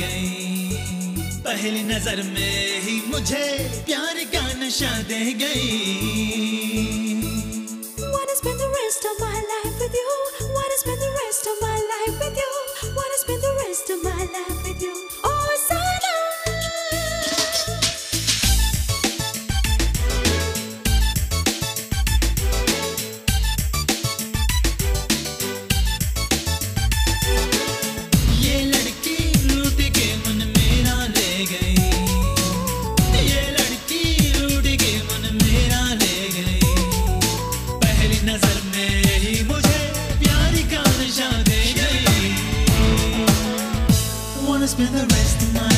गई पहली नज़र में ही मुझे प्यार का नशा दे गई Wanna spend the rest of my life with you wanna spend the rest of my life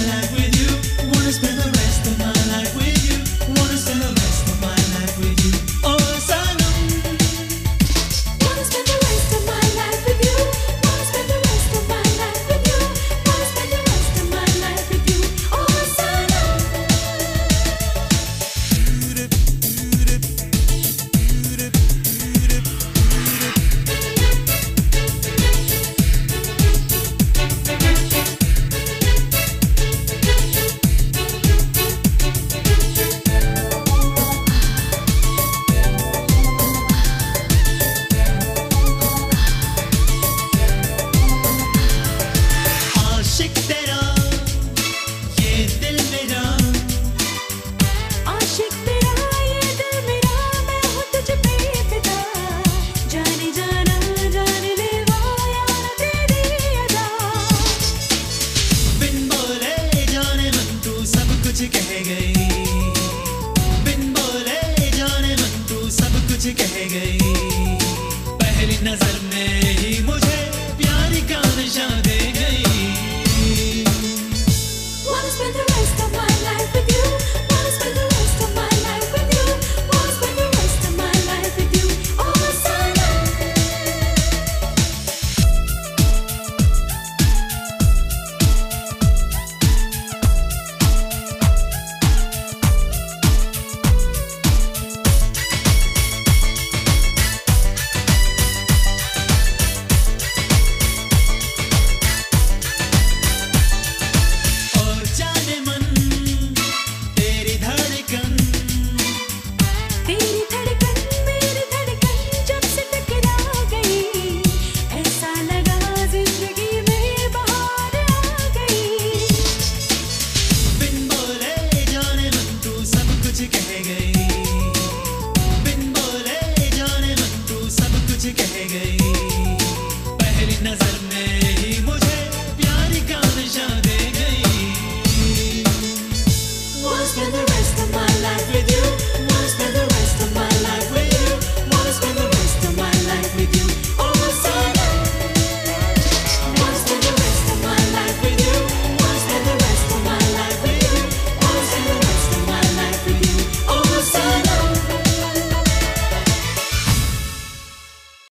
कह गई। बिन बोले जाने मन तू सब कुछ कह गई। पहली नज़र में ही मुझे प्यारी का नशा दे गई। में ही मुझे